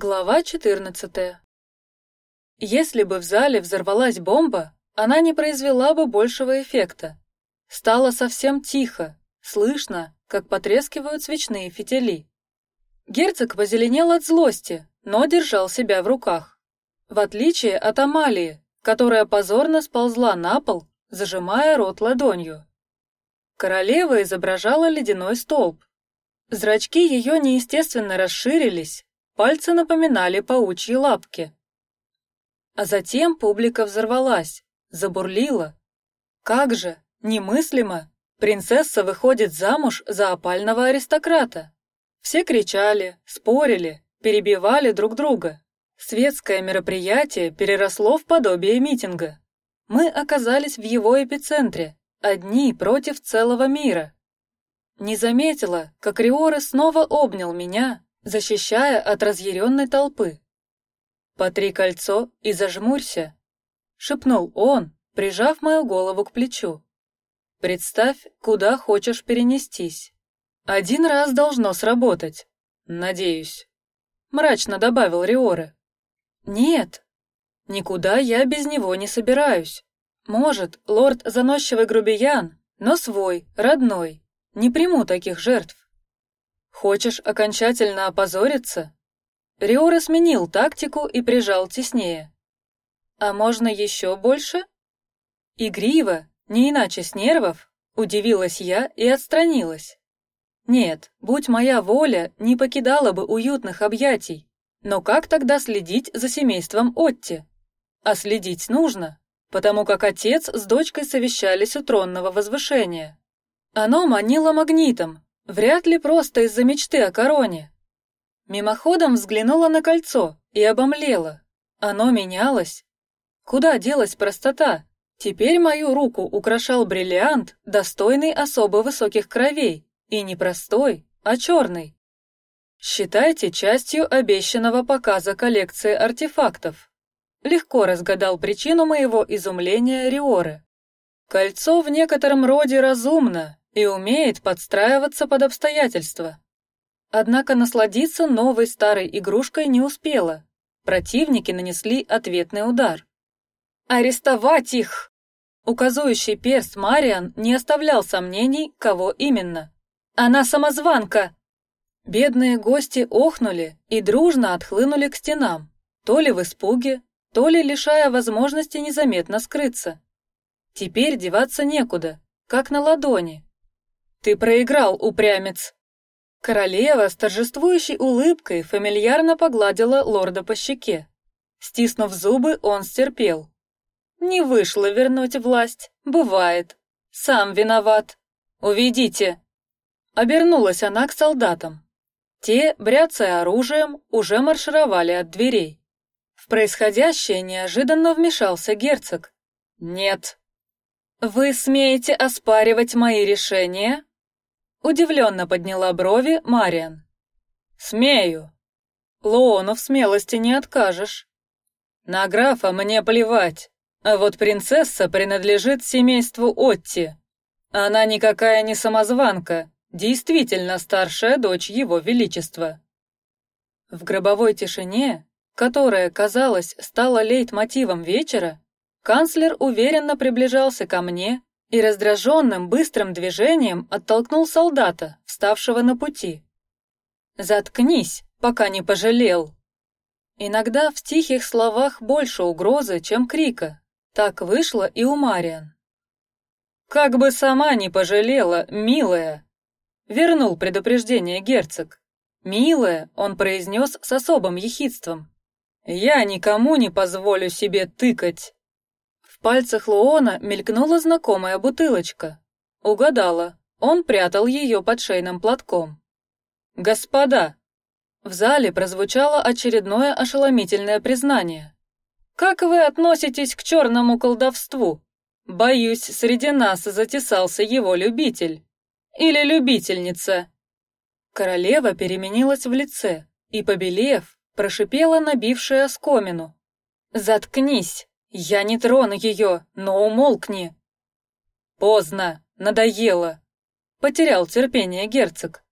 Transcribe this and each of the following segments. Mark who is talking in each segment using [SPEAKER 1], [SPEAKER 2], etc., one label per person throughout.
[SPEAKER 1] Глава 14. Если бы в зале взорвалась бомба, она не произвела бы большего эффекта. Стало совсем тихо, слышно, как потрескивают свечные фитили. Герцог позеленел от злости, но держал себя в руках. В отличие от Амалии, которая позорно сползла на пол, зажимая рот ладонью. Королева изображала ледяной столб. Зрачки ее неестественно расширились, Пальцы напоминали паучьи лапки. А затем публика взорвалась, забурлила. Как же, немыслимо! Принцесса выходит замуж за опального аристократа. Все кричали, спорили, перебивали друг друга. Светское мероприятие переросло в подобие митинга. Мы оказались в его эпицентре, одни против целого мира. Не заметила, как Риоры снова обнял меня, защищая от разъяренной толпы. «Потри кольцо и зажмурься», — шепнул он, прижав мою голову к плечу. «Представь, куда хочешь перенестись. Один раз должно сработать, надеюсь», — мрачно добавил Риоре. «Нет, никуда я без него не собираюсь. Может, лорд заносчивый грубиян, но свой, родной. Не приму таких жертв. Хочешь окончательно опозориться? Риора сменил тактику и прижал теснее. А можно еще больше? Игриво, не иначе с нервов, удивилась я и отстранилась. Нет, будь моя воля, не покидала бы уютных объятий. Но как тогда следить за семейством Отти? А следить нужно, потому как отец с дочкой совещались у тронного возвышения. Оно манило магнитом, Вряд ли просто из-за мечты о короне. Мимоходом взглянула на кольцо и обомлела. Оно менялось. Куда делась простота? Теперь мою руку украшал бриллиант, достойный особо высоких кровей, и не простой, а черный. Считайте частью обещанного показа коллекции артефактов. Легко разгадал причину моего изумления Риоры. Кольцо в некотором роде разумно, и умеет подстраиваться под обстоятельства. Однако насладиться новой старой игрушкой не успела. Противники нанесли ответный удар. Арестовать их! Указующий перст Мариан не оставлял сомнений, кого именно. Она самозванка. Бедные гости охнули и дружно отхлынули к стенам, то ли в испуге, то ли лишая возможности незаметно скрыться. Теперь деваться некуда, как на ладони. Ты проиграл, упрямец. Королева с торжествующей улыбкой фамильярно погладила лорда по щеке. Стиснув зубы, он стерпел. Не вышло вернуть власть, бывает. Сам виноват. Уведите. Обернулась она к солдатам. Те, бряцая оружием, уже маршировали от дверей. В происходящее неожиданно вмешался герцог. Нет. Вы смеете оспаривать мои решения? Удивленно подняла брови Мариан. Смею. Лоону в смелости не откажешь. На графа мне плевать, а вот принцесса принадлежит семейству Отти. Она никакая не самозванка, действительно старшая дочь его величества. В гробовой тишине, которая, казалось, стала лейтмотивом вечера, канцлер уверенно приближался ко мне и раздраженным быстрым движением оттолкнул солдата, вставшего на пути. Заткнись, пока не пожалел. Иногда в тихих словах больше угрозы, чем крика. Так вышло и у Мариан. Как бы сама не пожалела, милая. Вернул предупреждение герцог. Милая, он произнес с особым ехидством. Я никому не позволю себе тыкать. В пальцах Луона мелькнула знакомая бутылочка. Угадала. Он прятал ее под шейным платком. Господа, в зале прозвучало очередное ошеломительное признание. Как вы относитесь к черному колдовству? Боюсь, среди нас затесался его любитель или любительница. Королева переменилась в лице и, побелев, прошипела набившая оскомину: "Заткнись!" Я не трону ее, но умолкни. Поздно, надоело. Потерял терпение герцог.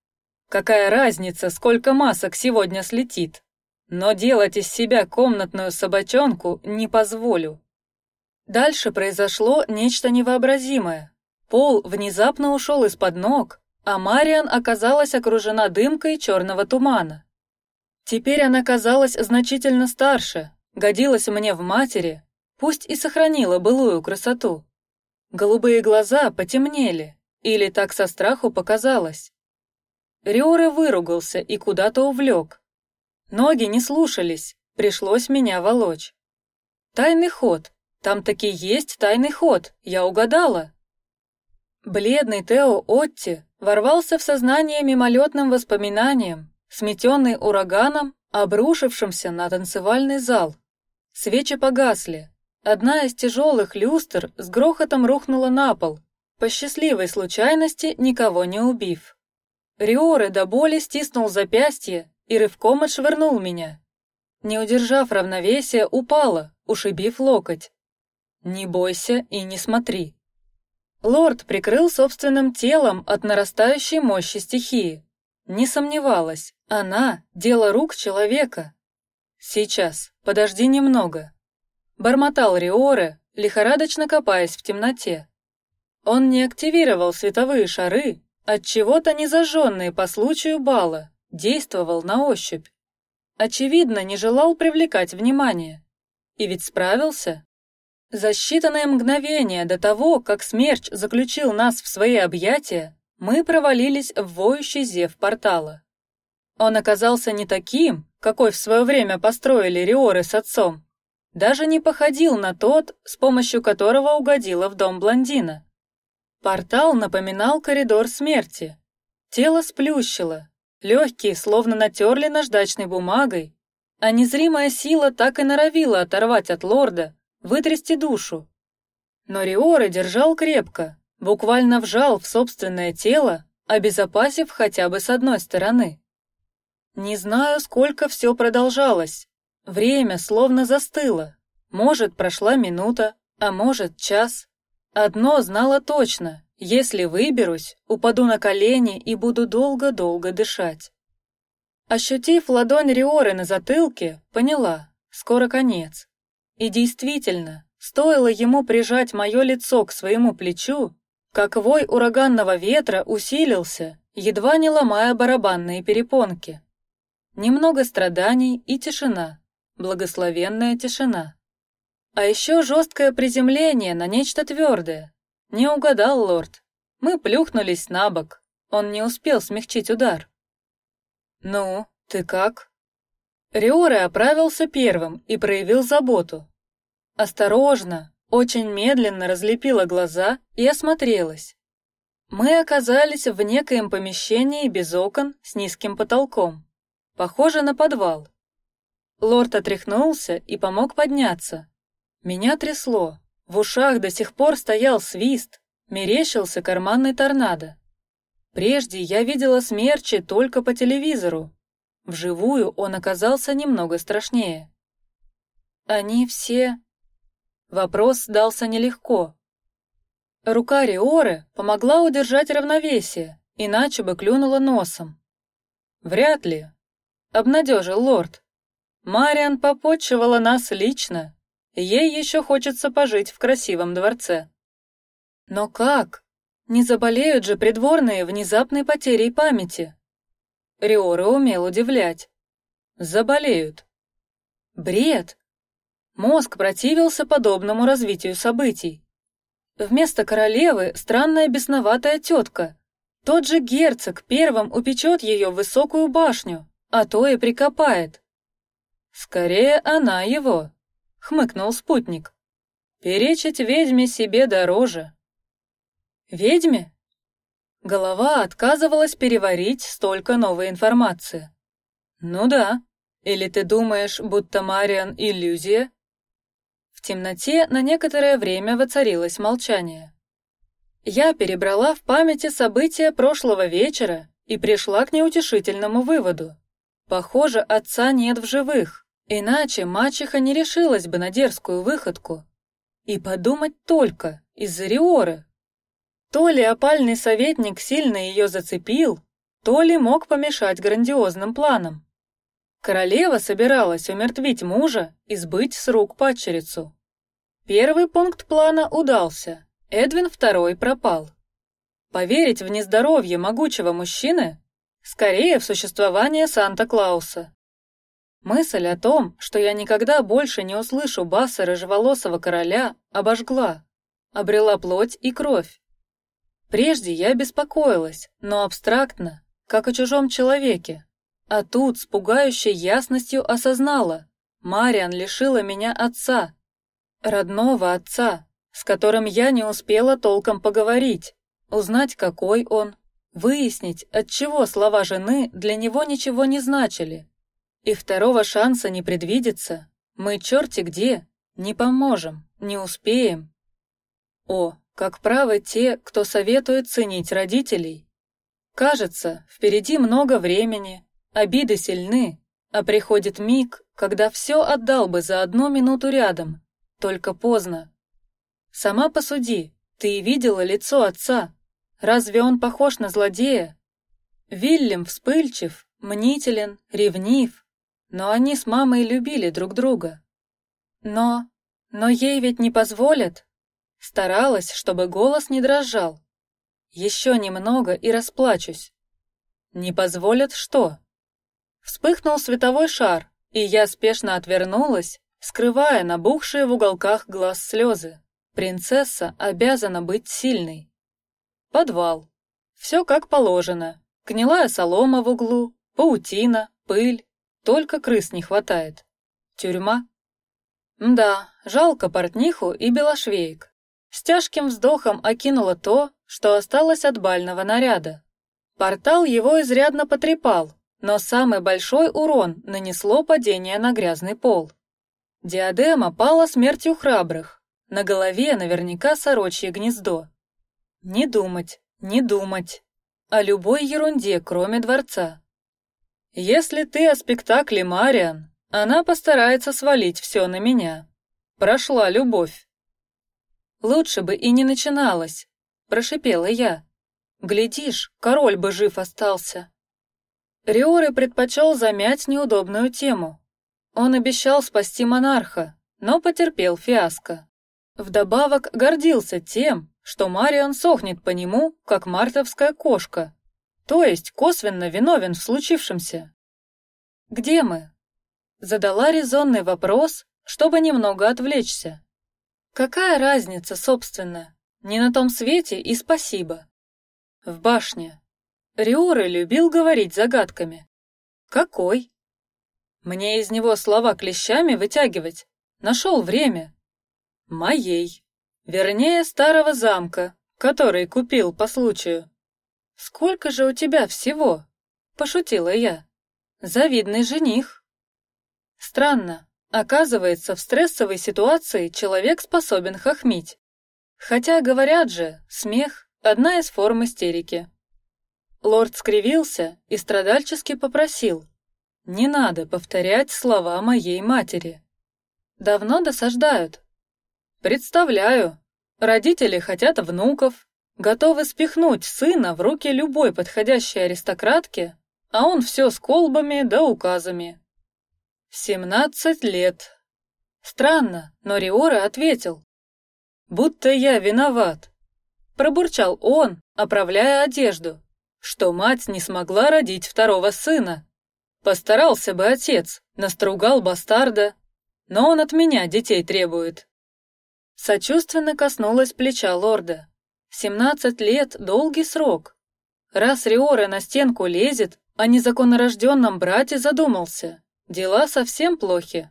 [SPEAKER 1] Какая разница, сколько масок сегодня слетит? но делать из себя комнатную собачонку не позволю. Дальше произошло нечто невообразимое. Пол внезапно ушел из-под ног, а Мариан оказалась окружена дымкой черного тумана. Теперь она казалась значительно старше, годилась мне в матери, пусть и сохранила былую красоту. Голубые глаза потемнели, или так со страху показалось. Риоре выругался и куда-то увлек. Ноги не слушались, пришлось меня волочь. Тайный ход, там таки есть тайный ход, я угадала. Бледный Тео Отти ворвался в сознание мимолетным воспоминанием, сметенный ураганом, обрушившимся на танцевальный зал. Свечи погасли. Одна из тяжелых люстр с грохотом рухнула на пол, по счастливой случайности никого не убив. Риоре до боли стиснул запястье и рывком отшвырнул меня. Не удержав равновесия, упала, ушибив локоть. Не бойся и не смотри. Лорд прикрыл собственным телом от нарастающей мощи стихии. Не сомневалась, она дело рук человека. Сейчас, подожди немного. Бормотал Риоре, лихорадочно копаясь в темноте. Он не активировал световые шары, от чего-то не зажженные по случаю бала, действовал на ощупь. Очевидно, не желал привлекать внимание. И ведь справился. За считанные мгновения до того, как смерч заключил нас в свои объятия, мы провалились в воющий зев портала. Он оказался не таким, какой в свое время построили Риоры с отцом, даже не походил на тот, с помощью которого угодила в дом блондина. Портал напоминал коридор смерти. Тело сплющило, легкие словно натерли наждачной бумагой, а незримая сила так и норовила оторвать от лорда вытрясти душу. Но Риора держал крепко, буквально вжал в собственное тело, обезопасив хотя бы с одной стороны. Не знаю, сколько все продолжалось. Время словно застыло. Может, прошла минута, а может, час. Одно знала точно: если выберусь, упаду на колени и буду долго-долго дышать. Ощутив ладонь Риоры на затылке, поняла: скоро конец. И действительно, стоило ему прижать мое лицо к своему плечу, как вой ураганного ветра усилился, едва не ломая барабанные перепонки. Немного страданий и тишина, благословенная тишина. А еще жесткое приземление на нечто твердое. Не угадал лорд. Мы плюхнулись на бок. Он не успел смягчить удар. Ну, ты как? Риоре оправился первым и проявил заботу. Осторожно, очень медленно разлепила глаза и осмотрелась. Мы оказались в некоем помещении без окон с низким потолком, похоже на подвал. Лорд отряхнулся и помог подняться. Меня трясло, в ушах до сих пор стоял свист, мерещился карманный торнадо. Прежде я видела смерчи только по телевизору, Вживую он оказался немного страшнее. Они все. Вопрос дался нелегко. Рука Риоры помогла удержать равновесие, иначе бы клюнула носом. Вряд ли, обнадежил лорд. Мариан попотчевала нас лично. Ей еще хочется пожить в красивом дворце. Но как? Не заболеют же придворные внезапной потерей памяти? Риора умел удивлять. Заболеют. Бред. Мозг противился подобному развитию событий. Вместо королевы странная бесноватая тетка. Тот же герцог первым упечет ее в высокую башню, а то и прикопает. Скорее она его, хмыкнул спутник. Перечить ведьме себе дороже. Ведьме? Голова отказывалась переварить столько новой информации. Ну да. Или ты думаешь, будто Мариан иллюзия? В темноте на некоторое время воцарилось молчание. Я перебрала в памяти события прошлого вечера и пришла к неутешительному выводу. Похоже, отца нет в живых, иначе мачеха не решилась бы на дерзкую выходку. И подумать только из-за Риоры, то ли опальный советник сильно ее зацепил, то ли мог помешать грандиозным планам. Королева собиралась умертвить мужа и сбыть с рук падчерицу. Первый пункт плана удался. Эдвин второй пропал. Поверить в нездоровье могучего мужчины, скорее в существование Санта-Клауса. Мысль о том, что я никогда больше не услышу баса рыжеволосого короля, обожгла, обрела плоть и кровь. Прежде я беспокоилась, но абстрактно, как о чужом человеке. А тут с пугающей ясностью осознала, Мариан лишила меня отца, родного отца, с которым я не успела толком поговорить, узнать, какой он, выяснить, от чего слова жены для него ничего не значили. И второго шанса не предвидится. Мы черти где, не поможем, не успеем. О, как правы те, кто советует ценить родителей. Кажется, впереди много времени, обиды сильны, а приходит миг, когда все отдал бы за одну минуту рядом, только поздно. Сама посуди, ты видела лицо отца. Разве он похож на злодея? Вильям вспыльчив, мнителен, ревнив, но они с мамой любили друг друга. Но, но ей ведь не позволят. Старалась, чтобы голос не дрожал. Еще немного и расплачусь. Не позволят что? Вспыхнул световой шар, и я спешно отвернулась, скрывая набухшие в уголках глаз слезы. Принцесса обязана быть сильной. Подвал. Все как положено. Гнилая солома в углу, паутина, пыль. Только крыс не хватает. Тюрьма. Да, жалко портниху и белошвеек. С тяжким вздохом окинула то, что осталось от бального наряда. Портал его изрядно потрепал, но самый большой урон нанесло падение на грязный пол. Диадема пала смертью храбрых. На голове наверняка сорочье гнездо. Не думать, не думать. О любой ерунде, кроме дворца. Если ты о спектакле Мариан, она постарается свалить все на меня. Прошла любовь. Лучше бы и не начиналось, прошипела я. Глядишь, король бы жив остался. Риоры предпочел замять неудобную тему. Он обещал спасти монарха, но потерпел фиаско. Вдобавок гордился тем, что Марион сохнет по нему, как мартовская кошка, то есть косвенно виновен в случившемся. Где мы? Задала резонный вопрос, чтобы немного отвлечься. Какая разница, собственно? Не на том свете и спасибо. В башне. Риоры любил говорить загадками. Какой? Мне из него слова клещами вытягивать. Нашел время. Моей. Вернее, старого замка, который купил по случаю. Сколько же у тебя всего? Пошутила я. Завидный жених. Странно. Оказывается, в стрессовой ситуации человек способен хохмить. Хотя говорят же, смех – одна из форм истерики. Лорд скривился и страдальчески попросил: не надо повторять слова моей матери. Давно досаждают. Представляю. Родители хотят внуков, готовы спихнуть сына в руки любой подходящей аристократки, а он все с колбами да указами. Семнадцать лет. Странно, но Риора ответил, будто я виноват. Пробурчал он, оправляя одежду, что мать не смогла родить второго сына. Постарался бы отец, настругал бастарда, но он от меня детей требует. Сочувственно коснулась плеча лорда. Семнадцать лет — долгий срок. Раз Риора на стенку лезет, о незаконнорожденном брате задумался. Дела совсем плохи.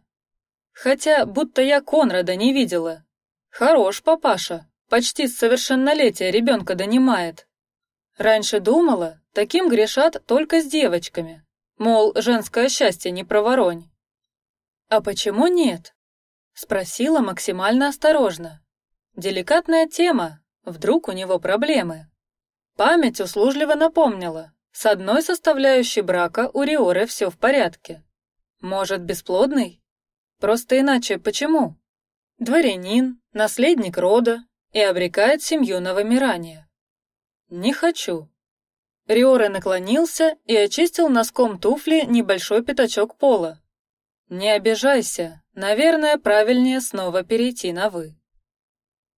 [SPEAKER 1] Хотя, будто я Конрада не видела. Хорош папаша, почти с совершеннолетия ребенка донимает. Раньше думала, таким грешат только с девочками. Мол, женское счастье не проворонь. А почему нет? Спросила максимально осторожно. Деликатная тема, вдруг у него проблемы. Память услужливо напомнила. С одной составляющей брака у Риоры все в порядке. Может, бесплодный? Просто иначе почему? Дворянин, наследник рода и обрекает семью на вымирание. Не хочу. Риоре наклонился и очистил носком туфли небольшой пятачок пола. Не обижайся, наверное, правильнее снова перейти на вы.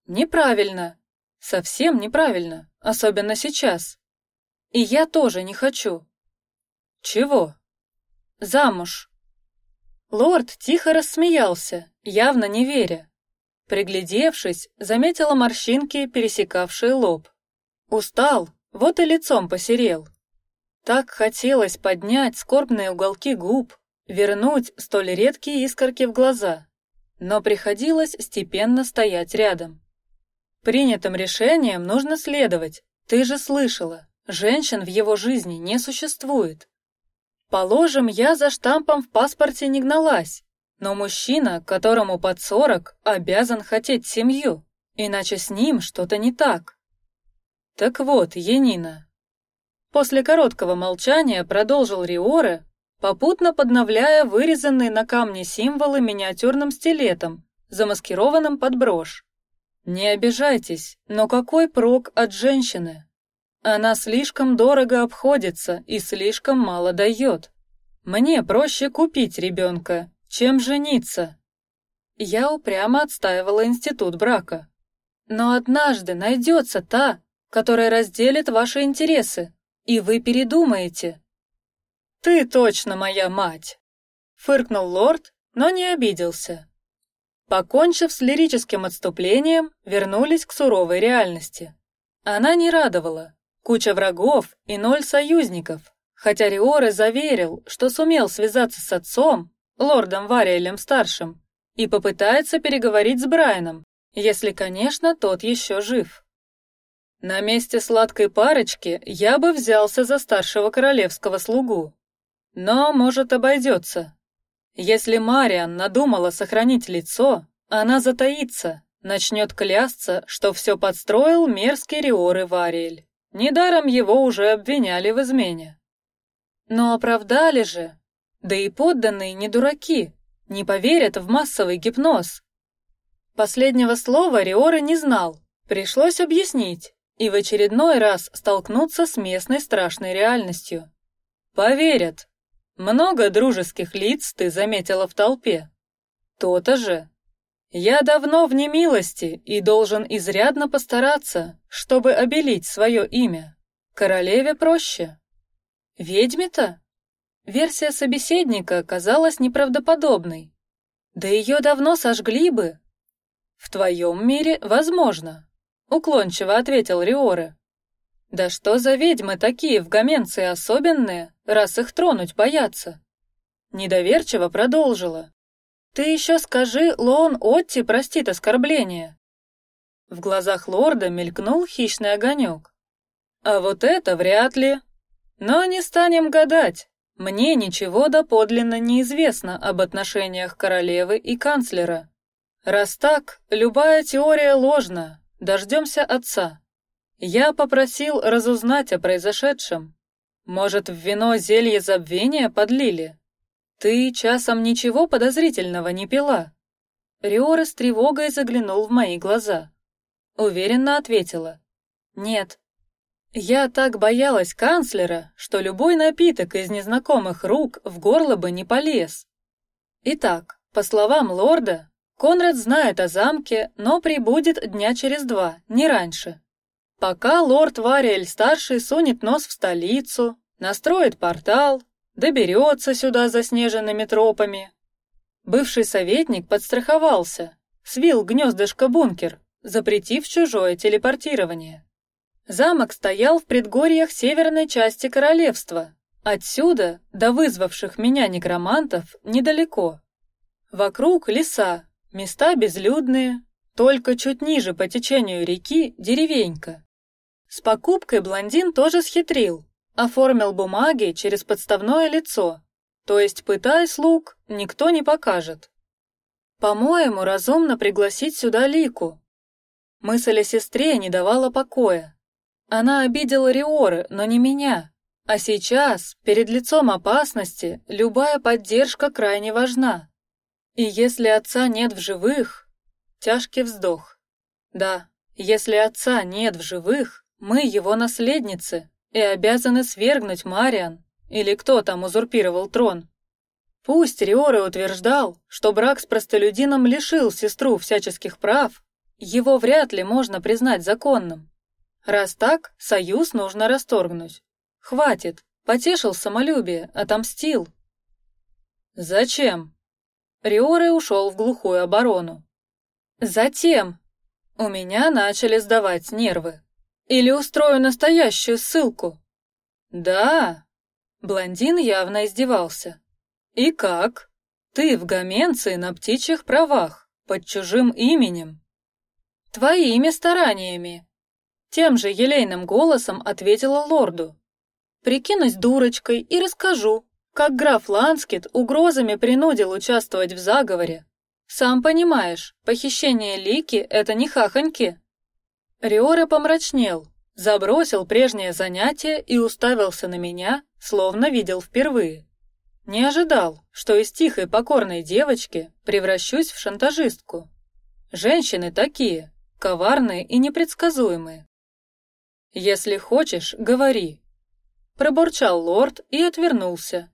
[SPEAKER 1] Неправильно, совсем неправильно, особенно сейчас. И я тоже не хочу. Чего? Замуж. Лорд тихо рассмеялся, явно не веря. Приглядевшись, заметила морщинки, пересекавшие лоб. Устал, вот и лицом посерел. Так хотелось поднять скорбные уголки губ, вернуть столь редкие искорки в глаза, но приходилось степенно стоять рядом. Принятым решением нужно следовать. Ты же слышала, женщин в его жизни не существует. Положим, я за штампом в паспорте не гналась, но мужчина, которому под сорок, обязан хотеть семью, иначе с ним что-то не так. Так вот, Енина. После короткого молчания продолжил Риоре, попутно подновляя вырезанные на камне символы миниатюрным стилетом, замаскированным под брошь. Не обижайтесь, но какой прок от женщины? Она слишком дорого обходится и слишком мало дает. Мне проще купить ребенка, чем жениться. Я упрямо отстаивала институт брака. Но однажды найдется та, которая разделит ваши интересы, и вы передумаете. Ты точно моя мать, фыркнул лорд, но не обиделся. Покончив с лирическим отступлением, вернулись к суровой реальности. Она не радовала. Куча врагов и ноль союзников. Хотя Риоре заверил, что сумел связаться с отцом, лордом Вариэлем старшим, и попытается переговорить с Брайаном, если, конечно, тот еще жив. На месте сладкой парочки я бы взялся за старшего королевского слугу, но может обойдется. Если Мариан надумала сохранить лицо, она затаится, начнет клясться, что все подстроил мерзкий Риоры Вариэль. Недаром его уже обвиняли в измене. Но оправдали же. Да и подданные не дураки, не поверят в массовый гипноз. Последнего слова Риоры не знал, пришлось объяснить и в очередной раз столкнуться с местной страшной реальностью. Поверят. Много дружеских лиц ты заметила в толпе. То-то же. Я давно в немилости и должен изрядно постараться, чтобы обелить свое имя. Королеве проще. Ведьме-то? Версия собеседника казалась неправдоподобной. Да ее давно сожгли бы. В твоем мире возможно. Уклончиво ответил Риоре. Да что за ведьмы такие в Гаменции особенные, раз их тронуть боятся? Недоверчиво продолжила. Ты еще скажи, Лоон Отти простит оскорбление. В глазах лорда мелькнул хищный огонек. А вот это вряд ли. Но не станем гадать. Мне ничего доподлинно не известно об отношениях королевы и канцлера. Раз так, любая теория ложна. Дождемся отца. Я попросил разузнать о произошедшем. Может, в вино зелье забвения подлили? Ты часом ничего подозрительного не пила? Риора с тревогой заглянул в мои глаза. Уверенно ответила: нет. Я так боялась канцлера, что любой напиток из незнакомых рук в горло бы не полез. Итак, по словам лорда, Конрад знает о замке, но прибудет дня через два, не раньше. Пока лорд Вариэль старший сунет нос в столицу, настроит портал, доберется сюда заснеженными тропами. Бывший советник подстраховался, свил гнездышко бункер, запретив чужое телепортирование. Замок стоял в предгорьях северной части королевства. Отсюда до вызвавших меня некромантов недалеко. Вокруг леса, места безлюдные, только чуть ниже по течению реки деревенька. С покупкой блондин тоже схитрил, Оформил бумаги через подставное лицо, то есть пытай слуг никто не покажет. По-моему, разумно пригласить сюда Лику. Мысль о сестре не давала покоя. Она обидела Риоры, но не меня. А сейчас, перед лицом опасности, любая поддержка крайне важна. И если отца нет в живых, тяжкий вздох. Да, если отца нет в живых, мы его наследницы, и обязаны свергнуть Мариан, или кто там узурпировал трон. Пусть Риоре утверждал, что брак с простолюдином лишил сестру всяческих прав, его вряд ли можно признать законным. Раз так, союз нужно расторгнуть. Хватит, потешил самолюбие, отомстил. Зачем? Риоре ушел в глухую оборону. Затем у меня начали сдавать нервы. Или устрою настоящую ссылку. Да. Блондин явно издевался. И как? Ты в Гаменции на птичьих правах, под чужим именем. Твоими стараниями. Тем же елейным голосом ответила лорду. Прикинусь дурочкой и расскажу, как граф Ланскит угрозами принудил участвовать в заговоре. Сам понимаешь, похищение Лики — это не хахоньки. Риоре помрачнел, забросил прежнее занятие и уставился на меня, словно видел впервые. Не ожидал, что из тихой покорной девочки превращусь в шантажистку. Женщины такие, коварные и непредсказуемые. Если хочешь, говори. Пробурчал лорд и отвернулся.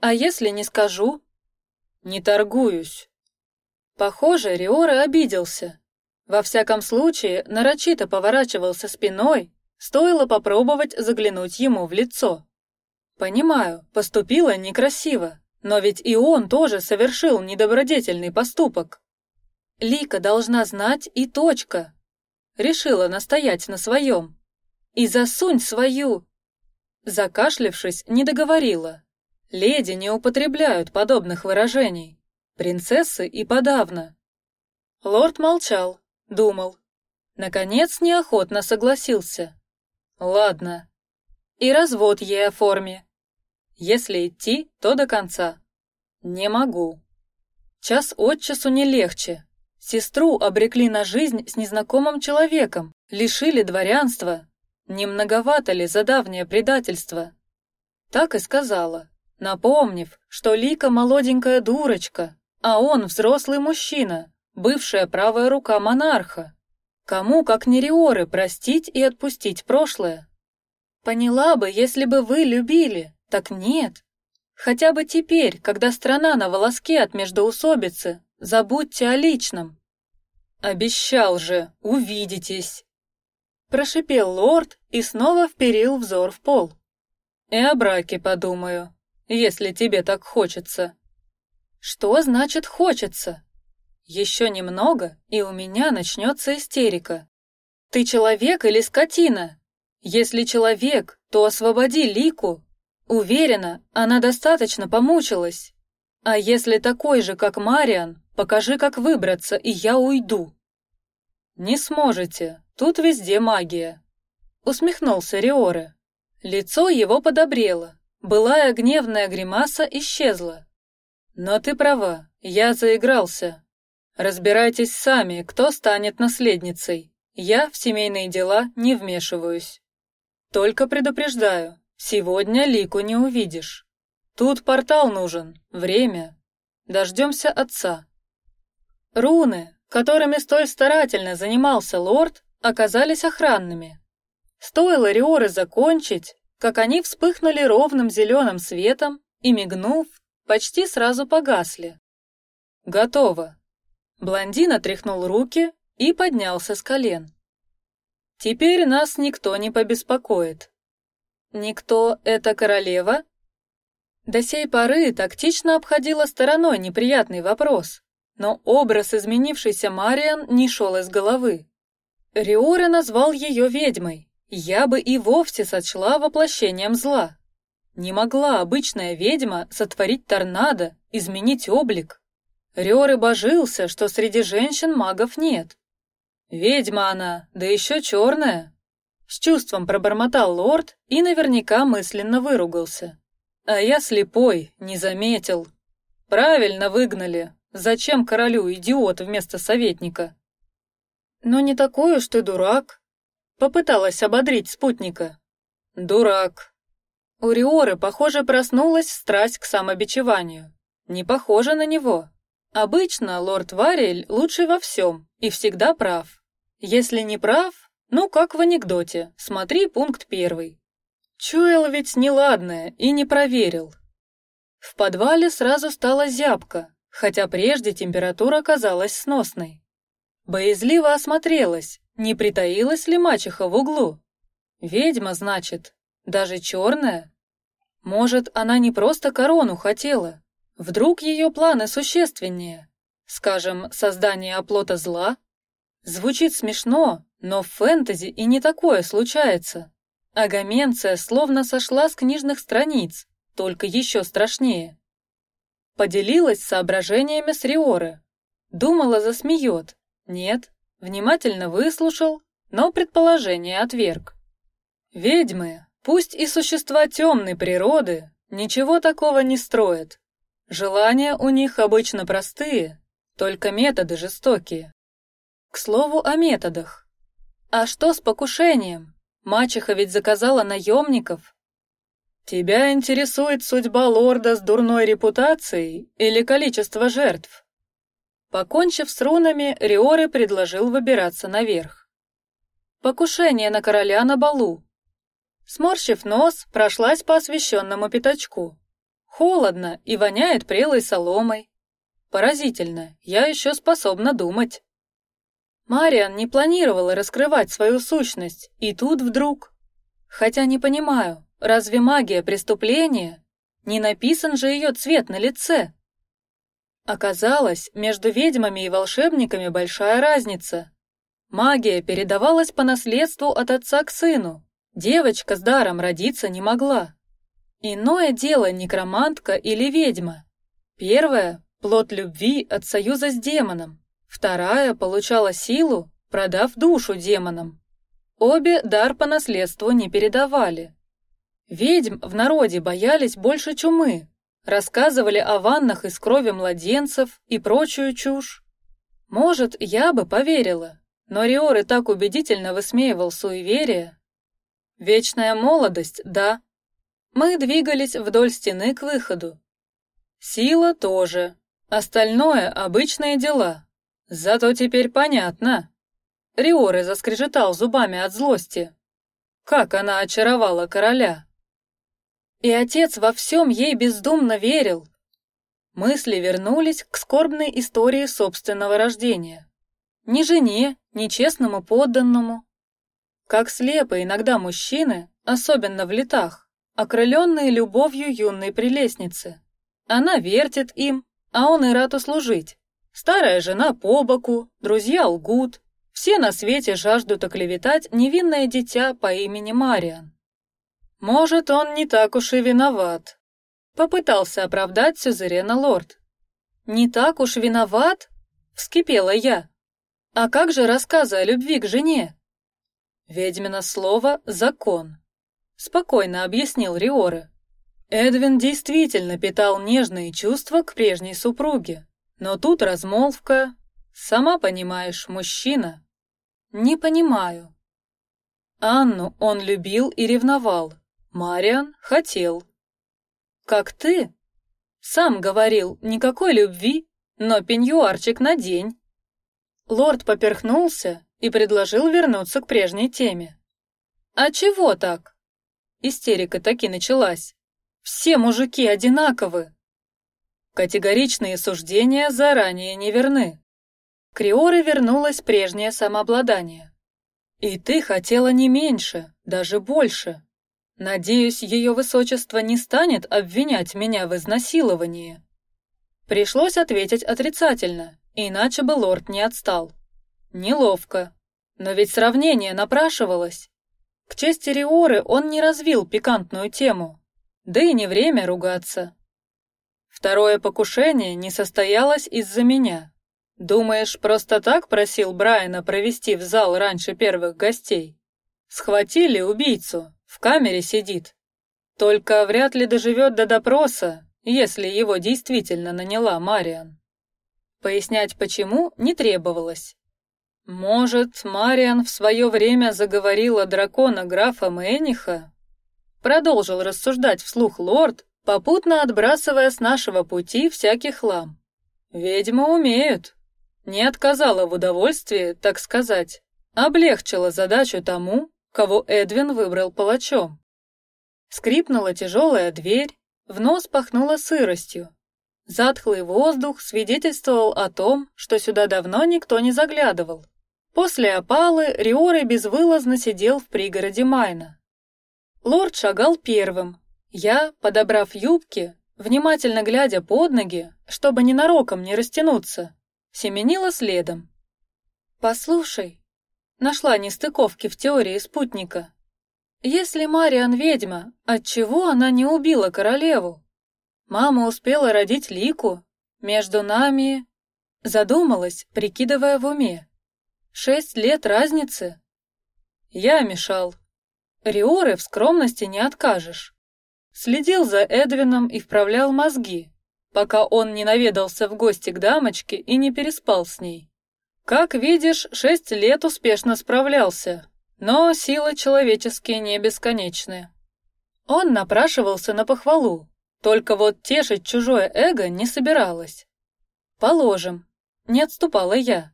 [SPEAKER 1] А если не скажу? Не торгуюсь. Похоже, Риора обиделся. Во всяком случае, нарочито поворачивался спиной, стоило попробовать заглянуть ему в лицо. Понимаю, поступила некрасиво, но ведь и он тоже совершил недобродетельный поступок. Лика должна знать и точка. Решила настоять на своем. И засунь свою. Закашлившись, не договорила. Леди не употребляют подобных выражений. Принцессы и подавно. Лорд молчал, думал. Наконец неохотно согласился. Ладно. И развод ей оформи. Если идти, то до конца. Не могу. Час от часу не легче. Сестру обрекли на жизнь с незнакомым человеком, лишили дворянства. Не многовато ли за давнее предательство? Так и сказала напомнив, что Лика молоденькая дурочка, а он взрослый мужчина, бывшая правая рука монарха. Кому, как не Риоры, простить и отпустить прошлое? Поняла бы, если бы вы любили, так нет. Хотя бы теперь, когда страна на волоске от междоусобицы, забудьте о личном. Обещал же, увидитесь. Прошипел лорд и снова вперил взор в пол. И о браке подумаю если тебе так хочется. Что значит хочется? Еще немного, и у меня начнется истерика. Ты человек или скотина? Если человек, то освободи Лику. Уверена, она достаточно помучилась. А если такой же, как Мариан, покажи, как выбраться, и я уйду. Не сможете. Тут везде магия. Усмехнулся Риоре. Лицо его подобрело, Былая гневная гримаса исчезла. Но ты права, я заигрался. Разбирайтесь сами, кто станет наследницей. Я в семейные дела не вмешиваюсь. Только предупреждаю, сегодня Лику не увидишь. Тут портал нужен, время. Дождемся отца. Руны, которыми столь старательно занимался лорд, оказались охранными. Стоило Риоры закончить, как они вспыхнули ровным зеленым светом и, мигнув, почти сразу погасли. Готово. Блондин отряхнул руки и поднялся с колен. Теперь нас никто не побеспокоит. Никто это королева? До сей поры тактично обходила стороной неприятный вопрос, но образ изменившейся Мариан не шел из головы. Риора назвал ее ведьмой, я бы и вовсе сочла воплощением зла. Не могла обычная ведьма сотворить торнадо, изменить облик. Рёры божился, что среди женщин магов нет. Ведьма она, да еще черная. С чувством пробормотал лорд и наверняка мысленно выругался. А я слепой, не заметил. Правильно выгнали. Зачем королю идиот вместо советника? Но не такой уж ты дурак, Попыталась ободрить спутника. Дурак. У Риоры, похоже, проснулась страсть к самобичеванию. Не похоже на него. Обычно лорд Варель лучший во всем и всегда прав. Если не прав, ну как в анекдоте. Смотри пункт первый. Чуял ведь неладное и не проверил. В подвале сразу стало зябко, хотя прежде температура казалась сносной. Боязливо осмотрелась, не притаилась ли мачеха в углу. Ведьма, значит, даже черная. Может, она не просто корону хотела. Вдруг ее планы существеннее. Скажем, создание оплота зла. Звучит смешно, но в фэнтези и не такое случается. Агаменция словно сошла с книжных страниц, только еще страшнее. Поделилась соображениями с Риоры. Думала, засмеет. Нет, внимательно выслушал, но предположение отверг. Ведьмы, пусть и существа темной природы, ничего такого не строят. Желания у них обычно простые, только методы жестокие. К слову о методах. А что с покушением? Мачеха ведь заказала наемников. Тебя интересует судьба лорда с дурной репутацией или количество жертв? Покончив с рунами, Риоры предложил выбираться наверх. Покушение на короля на балу. Сморщив нос, прошлась по освещенному пятачку. Холодно и воняет прелой соломой. Поразительно, я еще способна думать. Мариан не планировала раскрывать свою сущность, и тут вдруг... Хотя не понимаю, разве магия преступление? Не написан же ее цвет на лице. Оказалось, между ведьмами и волшебниками большая разница. Магия передавалась по наследству от отца к сыну. Девочка с даром родиться не могла. Иное дело некромантка или ведьма. Первая – плод любви от союза с демоном. Вторая получала силу, продав душу демонам. Обе дар по наследству не передавали. Ведьм в народе боялись больше чумы, рассказывали о ваннах из крови младенцев и прочую чушь. Может, я бы поверила, но Риор и так убедительно высмеивал суеверие. Вечная молодость, да. Мы двигались вдоль стены к выходу. Сила тоже. Остальное обычные дела. Зато теперь понятно. Риоры заскрежетал зубами от злости. Как она очаровала короля. И отец во всем ей бездумно верил. Мысли вернулись к скорбной истории собственного рождения. Ни жене, ни честному подданному. Как слепы иногда мужчины, особенно в летах, окрыленные любовью юной прелестницы. Она вертит им, а он и рад услужить. Старая жена по боку, друзья лгут, все на свете жаждут оклеветать невинное дитя по имени Мариан. Может, он не так уж и виноват. Попытался оправдать Сюзерена лорд. Не так уж виноват? Вскипела я. А как же рассказы о любви к жене? Ведьмино слово закон. Спокойно объяснил Риоры. Эдвин действительно питал нежные чувства к прежней супруге, но тут размолвка. Сама понимаешь, мужчина. Не понимаю. Анну он любил и ревновал. Мариан хотел. Как ты? Сам говорил, никакой любви, но пеньюарчик на день. Лорд поперхнулся и предложил вернуться к прежней теме. А чего так? Истерика таки началась. Все мужики одинаковы. Категоричные суждения заранее не верны. Криоры вернулось прежнее самообладание. И ты хотела не меньше, даже больше. Надеюсь, ее высочество не станет обвинять меня в изнасиловании. Пришлось ответить отрицательно, иначе бы лорд не отстал. Неловко, но ведь сравнение напрашивалось. К чести Риоры он не развил пикантную тему, да и не время ругаться. Второе покушение не состоялось из-за меня. Думаешь, просто так просил Брайана провести в зал раньше первых гостей? Схватили убийцу, в камере сидит. Только вряд ли доживет до допроса, если его действительно наняла Мариан. Пояснять почему не требовалось. Может, Мариан в свое время заговорила дракона графа Мэниха? Продолжил рассуждать вслух лорд, попутно отбрасывая с нашего пути всякий хлам. Ведьмы умеют. Не отказала в удовольствии, так сказать, облегчила задачу тому, кого Эдвин выбрал палачом. Скрипнула тяжелая дверь, в нос пахнуло сыростью. Затхлый воздух свидетельствовал о том, что сюда давно никто не заглядывал. После опалы Риоры безвылазно сидел в пригороде Майна. Лорд шагал первым. Я, подобрав юбки, внимательно глядя под ноги, чтобы ни ненароком не растянуться, семенила следом. Послушай, нашла нестыковки в теории спутника. Если Мариан ведьма, отчего она не убила королеву? Мама успела родить Лику. Между нами задумалась, прикидывая в уме. Шесть лет разницы. Я мешал. Риоры в скромности не откажешь. Следил за Эдвином и вправлял мозги, пока он не наведался в гости к дамочке и не переспал с ней. Как видишь, шесть лет успешно справлялся, но силы человеческие не бесконечны. Он напрашивался на похвалу, только вот тешить чужое эго не собиралась. Положим, не отступала я.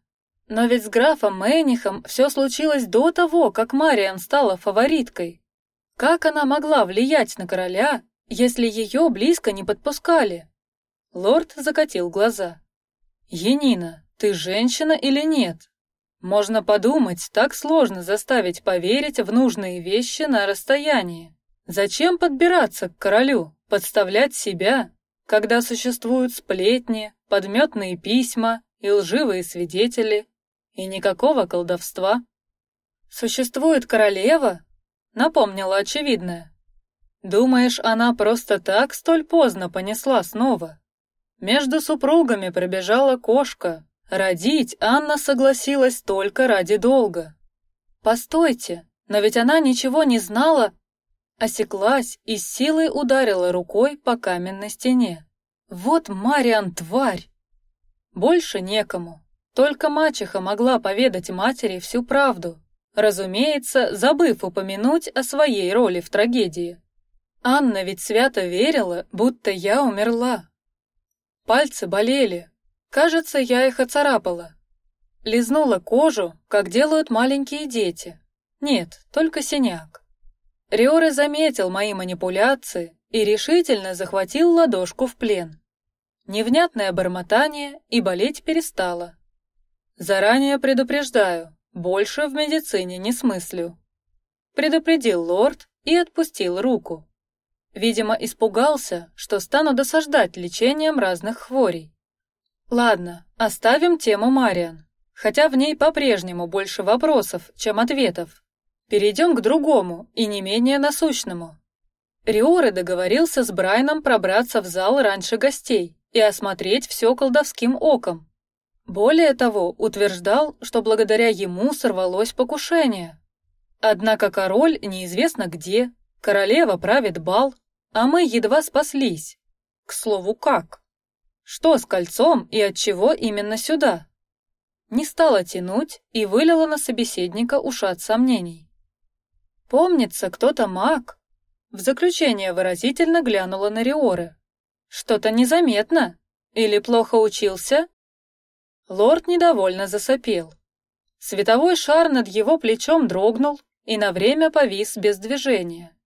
[SPEAKER 1] Но ведь с графом Мэнихом все случилось до того, как Мариан стала фавориткой. Как она могла влиять на короля, если ее близко не подпускали? Лорд закатил глаза. Енина, ты женщина или нет? Можно подумать, так сложно заставить поверить в нужные вещи на расстоянии. Зачем подбираться к королю, подставлять себя, когда существуют сплетни, подметные письма и лживые свидетели, и никакого колдовства? Существует королева, напомнила очевидное. Думаешь, она просто так столь поздно понесла снова? Между супругами пробежала кошка, Родить Анна согласилась только ради долга. Постойте, но ведь она ничего не знала. Осеклась и с силой ударила рукой по каменной стене. Вот Мариан тварь. Больше некому. Только мачеха могла поведать матери всю правду, разумеется, забыв упомянуть о своей роли в трагедии. Анна ведь свято верила, будто я умерла. Пальцы болели, Кажется, я их оцарапала. Лизнула кожу, как делают маленькие дети. Нет, только синяк. Риоре заметил мои манипуляции и решительно захватил ладошку в плен. Невнятное бормотание и болеть перестало. Заранее предупреждаю, больше в медицине не смыслю. Предупредил лорд и отпустил руку. Видимо, испугался, что стану досаждать лечением разных хворей. Ладно, оставим тему Мариан, хотя в ней по-прежнему больше вопросов, чем ответов. Перейдем к другому и не менее насущному. Риоры договорился с Брайном пробраться в зал раньше гостей и осмотреть все колдовским оком. Более того, утверждал, что благодаря ему сорвалось покушение. Однако король неизвестно где, королева правит бал, а мы едва спаслись. К слову, как? Что с кольцом и от чего именно сюда? Не стала тянуть и вылила на собеседника ушат сомнений. Помнится, кто-то маг. В заключение выразительно глянула на Риоры. Что-то незаметно или плохо учился? Лорд недовольно засопел. Световой шар над его плечом дрогнул и на время повис без движения.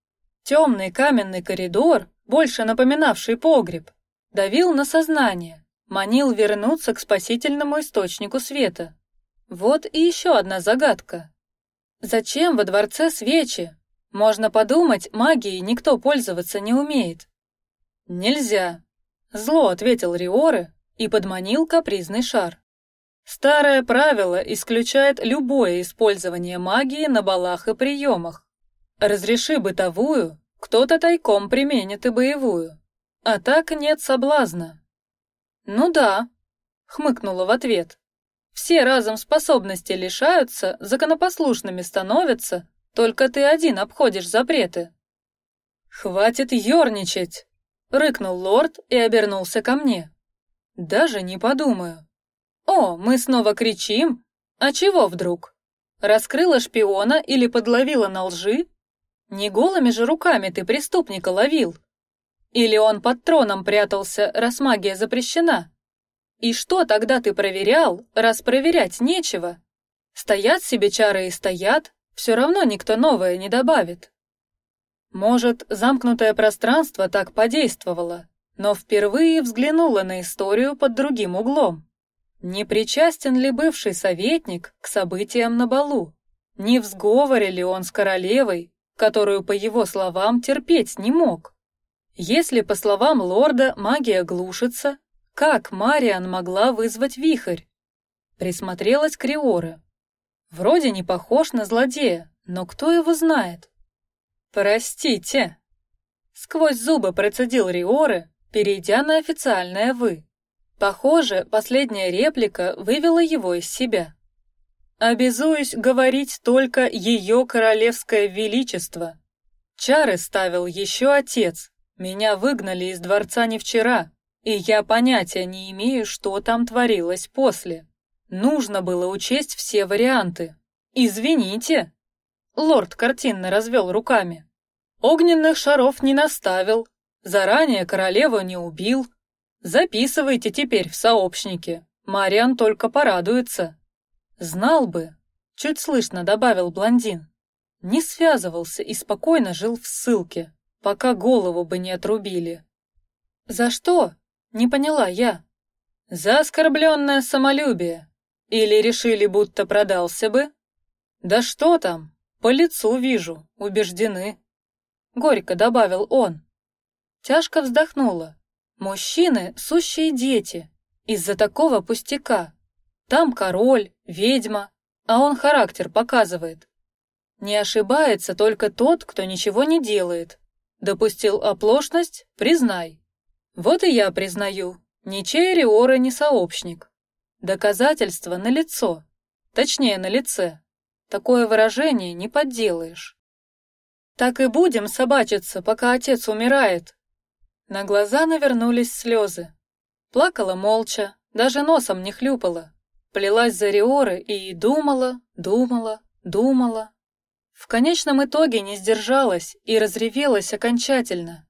[SPEAKER 1] Темный каменный коридор, больше напоминавший погреб, давил на сознание, манил вернуться к спасительному источнику света. Вот и еще одна загадка. Зачем во дворце свечи? Можно подумать, магией никто пользоваться не умеет. Нельзя. Зло ответил Риоры и подманил капризный шар. Старое правило исключает любое использование магии на балах и приемах. Разреши бытовую, кто-то тайком применит и боевую. А так нет соблазна. Ну да, хмыкнула в ответ. Все разом способности лишаются, законопослушными становятся, только ты один обходишь запреты. Хватит ерничать, рыкнул лорд и обернулся ко мне. Даже не подумаю. О, мы снова кричим? А чего вдруг? Раскрыла шпиона или подловила на лжи? Не голыми же руками ты преступника ловил. Или он под троном прятался, раз магия запрещена? И что тогда ты проверял, раз проверять нечего? Стоят себе чары и стоят, все равно никто новое не добавит. Может, замкнутое пространство так подействовало, но впервые взглянула на историю под другим углом. Не причастен ли бывший советник к событиям на балу? Не в сговоре ли он с королевой, которую, по его словам, терпеть не мог? Если, по словам лорда, магия глушится, как Мариан могла вызвать вихрь? Присмотрелась к Риоре. Вроде не похож на злодея, но кто его знает? Простите. Сквозь зубы процедил Риоре, перейдя на официальное вы. Похоже, последняя реплика вывела его из себя. Обязуюсь говорить только ее королевское величество. Чары ставил еще отец. Меня выгнали из дворца не вчера, и я понятия не имею, что там творилось после. Нужно было учесть все варианты. Извините. Лорд картинно развел руками. Огненных шаров не наставил, заранее королеву не убил. Записывайте теперь в сообщники. Мариан только порадуется. Знал бы, чуть слышно добавил блондин. Не связывался и спокойно жил в ссылке, пока голову бы не отрубили. За что? Не поняла я. За оскорбленное самолюбие. Или решили, будто продался бы? Да что там? По лицу вижу, убеждены. Горько добавил он. Тяжко вздохнула. Мужчины сущие дети. Из-за такого пустяка. Там король, ведьма, а он характер показывает. Не ошибается только тот, кто ничего не делает. Допустил оплошность, признай. Вот и я признаю, ничей Риора не сообщник. Доказательство на лицо, точнее на лице. Такое выражение не подделаешь. Так и будем собачиться, пока отец умирает. На глаза навернулись слезы. Плакала молча, даже носом не хлюпала. Плелась за Риоры и думала, думала, думала. В конечном итоге не сдержалась и разревелась окончательно.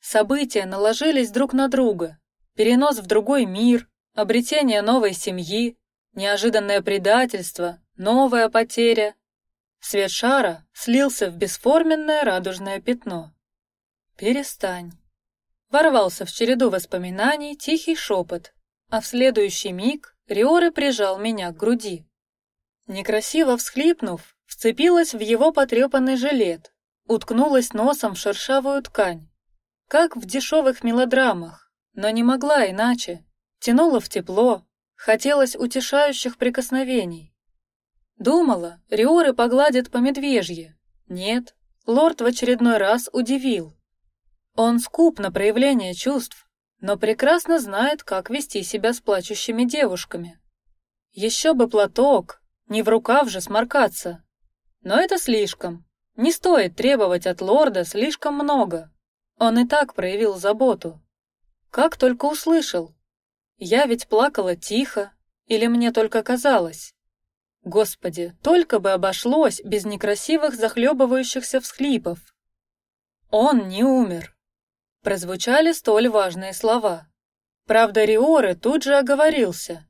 [SPEAKER 1] События наложились друг на друга. Перенос в другой мир, обретение новой семьи, неожиданное предательство, новая потеря. Свет шара слился в бесформенное радужное пятно. Перестань. Ворвался в череду воспоминаний тихий шепот, а в следующий миг Риоры прижал меня к груди. Некрасиво всхлипнув, вцепилась в его потрепанный жилет, уткнулась носом в шершавую ткань, как в дешевых мелодрамах, но не могла иначе. Тянуло в тепло, хотелось утешающих прикосновений. Думала, Риоры погладит по медвежье. Нет, лорд в очередной раз удивил. Он скуп на проявление чувств, но прекрасно знает, как вести себя с плачущими девушками. Еще бы платок, не в рукав же сморкаться. Но это слишком. Не стоит требовать от лорда слишком много. Он и так проявил заботу. Как только услышал, я ведь плакала тихо, или мне только казалось? Господи, только бы обошлось без некрасивых захлебывающихся всхлипов. Он не умер. Прозвучали столь важные слова. Правда, Риоры тут же оговорился.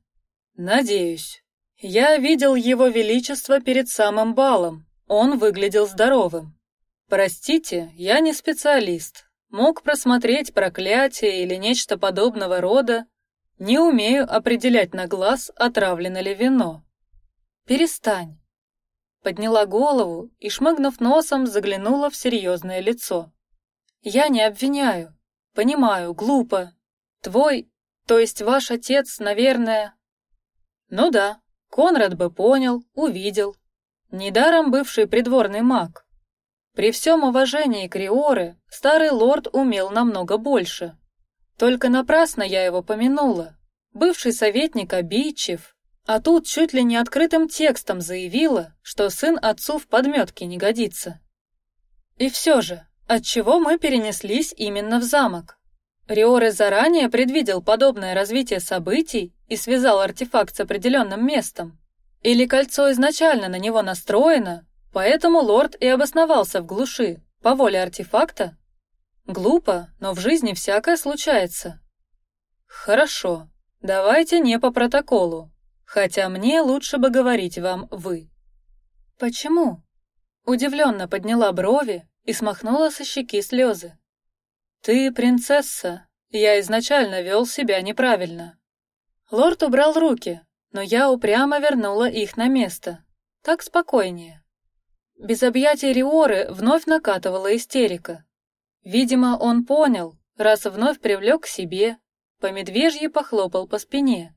[SPEAKER 1] Надеюсь. Я видел его величество перед самым балом. Он выглядел здоровым. Простите, я не специалист. Мог просмотреть проклятие или нечто подобного рода, не умею определять на глаз, отравлено ли вино. Перестань. Подняла голову и, шмыгнув носом, заглянула в серьезное лицо. Я не обвиняю. Понимаю, глупо. Твой, то есть ваш отец, наверное. Ну да, Конрад бы понял, увидел. Недаром бывший придворный маг. При всем уважении к Риоре, старый лорд умел намного больше. Только напрасно я его помянула. Бывший советник обидчив, а тут чуть ли не открытым текстом заявила, что сын отцу в подметке не годится. И все же, от чего мы перенеслись именно в замок? Риоре заранее предвидел подобное развитие событий и связал артефакт с определенным местом. Или кольцо изначально на него настроено, поэтому лорд и обосновался в глуши по воле артефакта Глупо, но в жизни всякое случается. Хорошо, давайте не по протоколу, хотя мне лучше бы говорить вам вы. Почему? Удивленно подняла брови и смахнула со щеки слезы. «Ты принцесса, я изначально вел себя неправильно». Лорд убрал руки, но я упрямо вернула их на место. Так спокойнее. Без объятий Риоры вновь накатывала истерика. Видимо, он понял, раз вновь привлек к себе, по медвежьи похлопал по спине.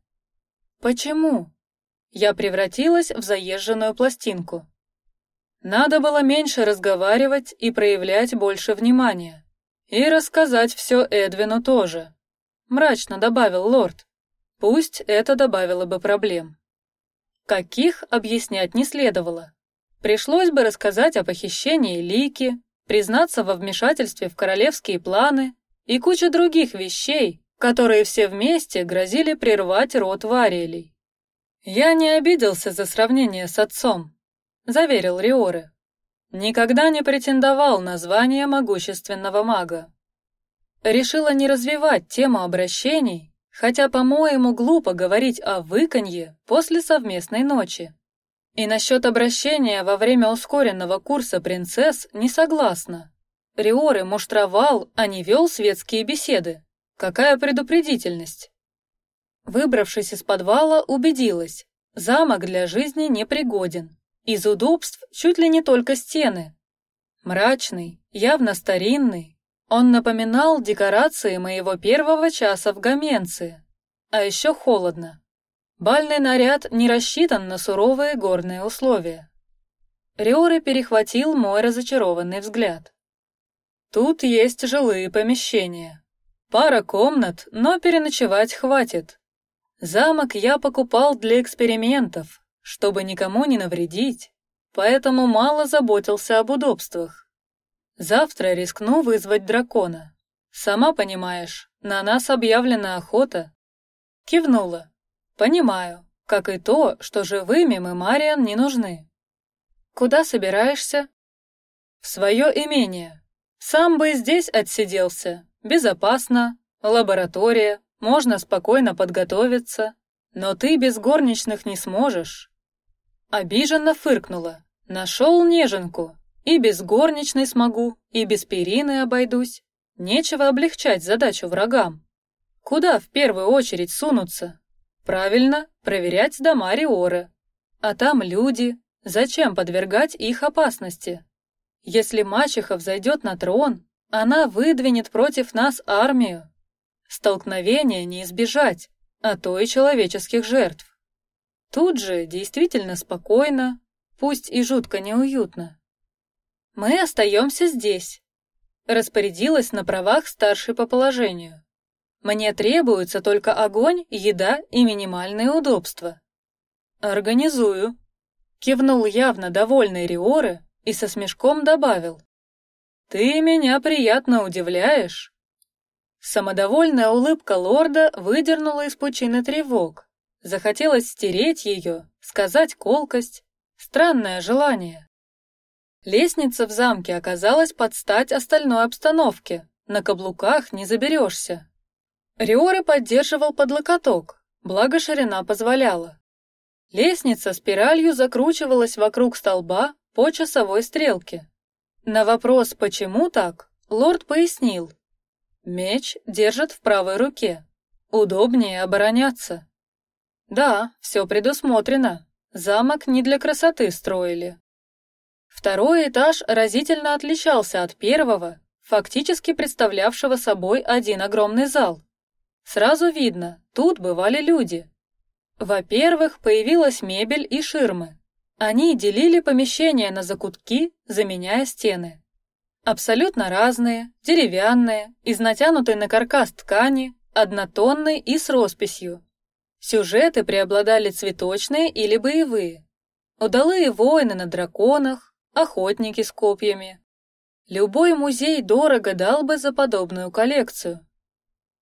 [SPEAKER 1] Почему? Я превратилась в заезженную пластинку. Надо было меньше разговаривать и проявлять больше внимания. И рассказать все Эдвину тоже. Мрачно добавил лорд. Пусть это добавило бы проблем. Каких объяснять не следовало. Пришлось бы рассказать о похищении Лики, признаться во вмешательстве в королевские планы и куча других вещей, которые все вместе грозили прервать род Вариэлей. Я не обиделся за сравнение с отцом, заверил Риоре. Никогда не претендовал на звание могущественного мага. Решила не развивать тему обращений, хотя, по-моему, глупо говорить о выканье после совместной ночи. И насчет обращения во время ускоренного курса принцесс не согласна. Риоры муштровал, а не вел светские беседы. Какая предупредительность! Выбравшись из подвала, убедилась, замок для жизни непригоден. Из удобств чуть ли не только стены. Мрачный, явно старинный, он напоминал декорации моего первого часа в Гаменции. А еще холодно. Бальный наряд не рассчитан на суровые горные условия. Риоры перехватил мой разочарованный взгляд. Тут есть жилые помещения, пара комнат, но переночевать хватит. Замок я покупал для экспериментов, чтобы никому не навредить, поэтому мало заботился об удобствах. Завтра рискну вызвать дракона. Сама понимаешь, на нас объявлена охота. Кивнула. Понимаю, как и то, что живыми мы Мариан не нужны. Куда собираешься? В свое имение. Сам бы здесь отсиделся. Безопасно, лаборатория, можно спокойно подготовиться. Но ты без горничных не сможешь. Обиженно фыркнула. Нашел неженку. И без горничной смогу, и без перины обойдусь. Нечего облегчать задачу врагам. Куда в первую очередь сунуться? Правильно, проверять дома Риоры. А там люди. Зачем подвергать их опасности? Если мачеха взойдет на трон, она выдвинет против нас армию. Столкновения не избежать, а то и человеческих жертв. Тут же действительно спокойно, пусть и жутко неуютно. Мы остаемся здесь. Распорядилась на правах старшей по положению. Мне требуется только огонь, еда и минимальные удобства. Организую. Кивнул явно довольный Риоры и со смешком добавил: "Ты меня приятно удивляешь". Самодовольная улыбка лорда выдернула из пучины тревог. Захотелось стереть ее, сказать колкость. Странное желание. Лестница в замке оказалась под стать остальной обстановке. На каблуках не заберешься. Риоры поддерживал под локоток, благо ширина позволяла. Лестница спиралью закручивалась вокруг столба по часовой стрелке. На вопрос «почему так?» лорд пояснил. Меч держит в правой руке. Удобнее обороняться. Да, все предусмотрено. Замок не для красоты строили. Второй этаж разительно отличался от первого, фактически представлявшего собой один огромный зал. Сразу видно, тут бывали люди. Во-первых, появилась мебель и ширмы. Они делили помещение на закутки, заменяя стены. Абсолютно разные, деревянные, из натянутой на каркас ткани, однотонной и с росписью. Сюжеты преобладали цветочные или боевые. Удалые воины на драконах, охотники с копьями. Любой музей дорого дал бы за подобную коллекцию.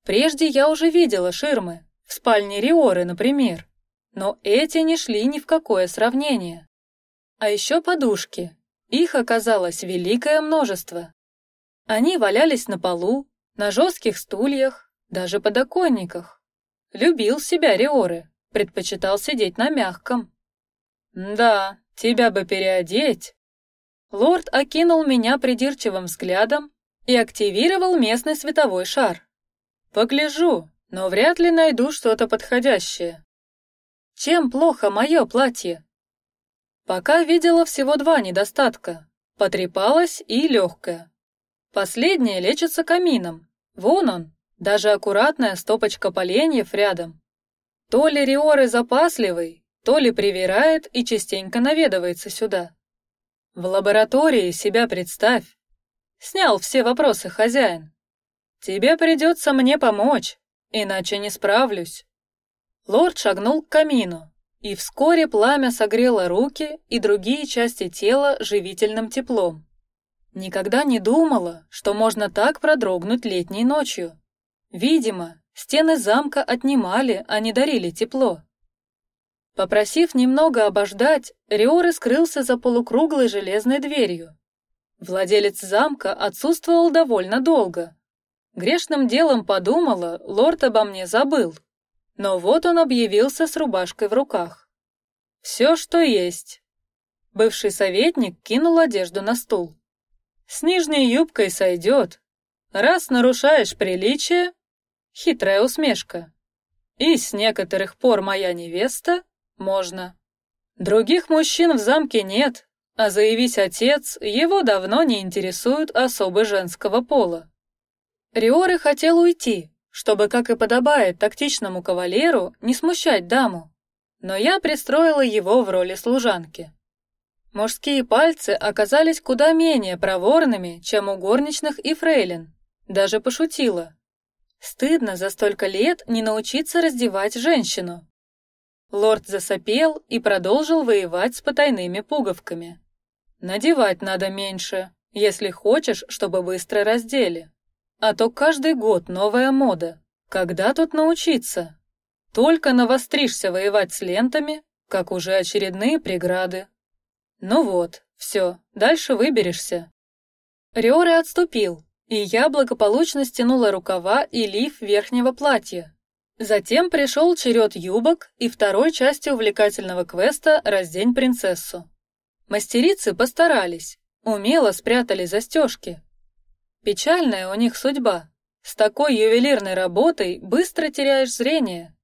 [SPEAKER 1] Прежде я уже видела ширмы в спальне Риоры, например, но эти не шли ни в какое сравнение. А еще подушки. Их оказалось великое множество. Они валялись на полу, на жестких стульях, даже подоконниках. Любил себя Риоры, предпочитал сидеть на мягком. Да, тебя бы переодеть. Лорд окинул меня придирчивым взглядом и активировал местный световой шар. Погляжу, но вряд ли найду что-то подходящее. Чем плохо мое платье? Пока видела всего два недостатка: потрепалась и легкая. Последнее лечится камином. Вон он, даже аккуратная стопочка поленьев рядом. То ли Риоры запасливый, то ли привирает и частенько наведывается сюда. В лаборатории себя представь. Снял все вопросы хозяин. Тебе придется мне помочь, иначе не справлюсь. Лорд шагнул к камину, и вскоре пламя согрело руки и другие части тела живительным теплом. Никогда не думала, что можно так продрогнуть летней ночью. Видимо, стены замка отнимали, а не дарили тепло. Попросив немного обождать, Риоры скрылся за полукруглой железной дверью. Владелец замка отсутствовал довольно долго. Грешным делом подумала, лорд обо мне забыл. Но вот он объявился с рубашкой в руках. Все, что есть. Бывший советник кинул одежду на стул. С нижней юбкой сойдет. Раз нарушаешь приличие, хитрая усмешка. И с некоторых пор моя невеста можно. Других мужчин в замке нет, а заявить отец его давно не интересуют особы женского пола. Риоры хотел уйти, чтобы, как и подобает тактичному кавалеру, не смущать даму, но я пристроила его в роли служанки. Мужские пальцы оказались куда менее проворными, чем у горничных и фрейлин. Даже пошутила. Стыдно за столько лет не научиться раздевать женщину. Лорд засопел и продолжил воевать с потайными пуговками. Надевать надо меньше, если хочешь, чтобы быстро раздели. А то каждый год новая мода. Когда тут научиться? Только навостришься воевать с лентами, как уже очередные преграды. Ну вот, все, дальше выберешься. Риоры отступил, и я благополучно стянула рукава и лиф верхнего платья. Затем пришел черед юбок и второй части увлекательного квеста «Раздень принцессу». Мастерицы постарались, умело спрятали застежки. Печальная у них судьба. С такой ювелирной работой быстро теряешь зрение.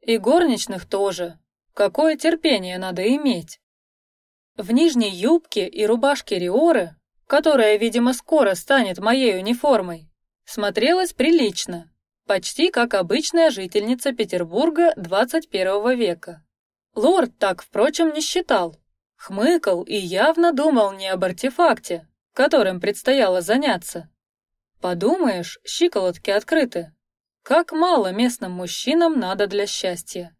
[SPEAKER 1] И горничных тоже. Какое терпение надо иметь. В нижней юбке и рубашке Риоры, которая, видимо, скоро станет моей униформой, смотрелась прилично, почти как обычная жительница Петербурга 21 века. Лорд так, впрочем, не считал, хмыкал и явно думал не об артефакте, которым предстояло заняться. Подумаешь, щиколотки открыты. Как мало местным мужчинам надо для счастья.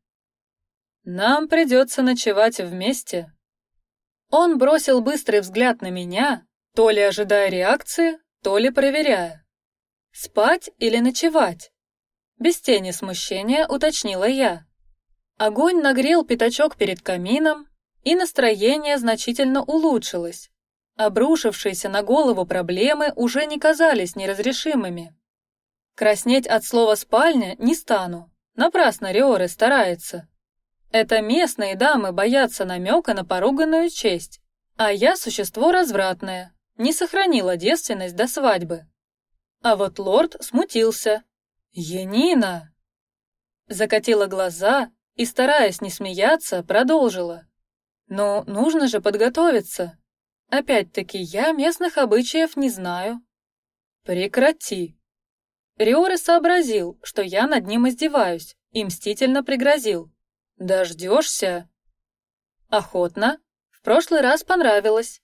[SPEAKER 1] Нам придется ночевать вместе, он бросил быстрый взгляд на меня, то ли ожидая реакции, то ли проверяя. Спать или ночевать? Без тени смущения уточнила я. Огонь нагрел пятачок перед камином, и настроение значительно улучшилось. Обрушившиеся на голову проблемы уже не казались неразрешимыми. Краснеть от слова спальня не стану. Напрасно Риоры старается. Это местные дамы боятся намека на поруганную честь, а я существо развратное, не сохранила девственность до свадьбы. А вот лорд смутился. Енина закатила глаза и, стараясь не смеяться, продолжила. Но нужно же подготовиться. Опять-таки я местных обычаев не знаю. Прекрати. Риоры сообразил, что я над ним издеваюсь, и мстительно пригрозил. Дождешься? Охотно. В прошлый раз понравилось.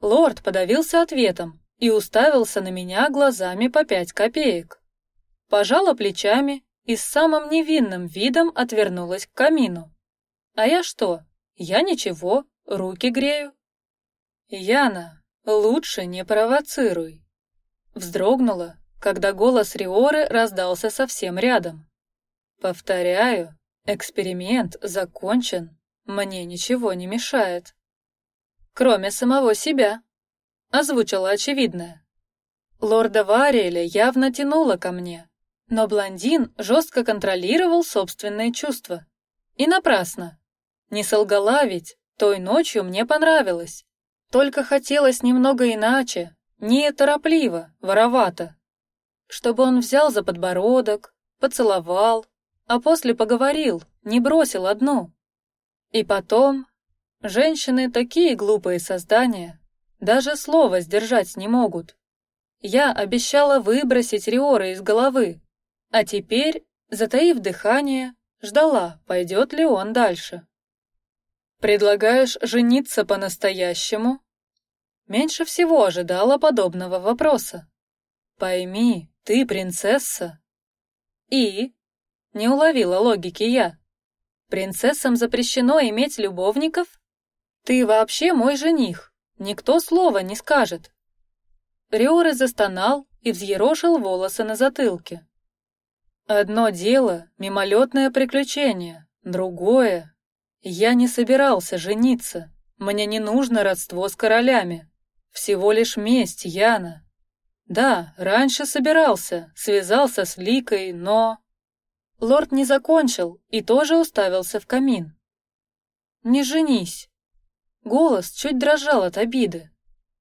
[SPEAKER 1] Лорд подавился ответом и уставился на меня глазами по пять копеек. Пожала плечами и с самым невинным видом отвернулась к камину. А я что? Я ничего, руки грею. Яна, лучше не провоцируй. Вздрогнула, когда голос Риоры раздался совсем рядом. Повторяю, Эксперимент закончен, мне ничего не мешает. Кроме самого себя, озвучила очевидное. Лорда Вариэля явно тянуло ко мне, но блондин жестко контролировал собственные чувства. И напрасно. Не солгала ведь, той ночью мне понравилось. Только хотелось немного иначе, не торопливо, воровато. Чтобы он взял за подбородок, поцеловал, а после поговорил, не бросил одну. И потом, женщины такие глупые создания, даже слова сдержать не могут. Я обещала выбросить Риора из головы, а теперь, затаив дыхание, ждала, пойдет ли он дальше. Предлагаешь жениться по-настоящему? Меньше всего ожидала подобного вопроса. Пойми, ты принцесса. И не уловила логики я. Принцессам запрещено иметь любовников? Ты вообще мой жених, никто слова не скажет. Риоры застонал и взъерошил волосы на затылке. Одно дело — мимолетное приключение, другое — я не собирался жениться, мне не нужно родство с королями, всего лишь месть, Яна. Да, раньше собирался, связался с Ликой, но... Лорд не закончил и тоже уставился в камин. «Не женись!» Голос чуть дрожал от обиды.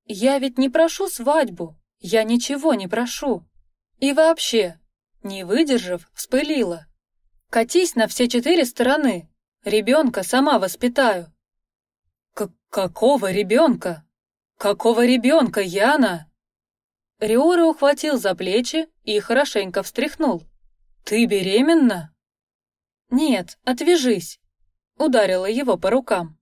[SPEAKER 1] «Я ведь не прошу свадьбу, я ничего не прошу. И вообще, не выдержав, вспылила. Катись на все четыре стороны, ребенка сама воспитаю». К «Какого ребенка? Какого ребенка, Яна?» Риора ухватил за плечи и хорошенько встряхнул. «Ты беременна?» «Нет, отвяжись!» Ударила его по рукам.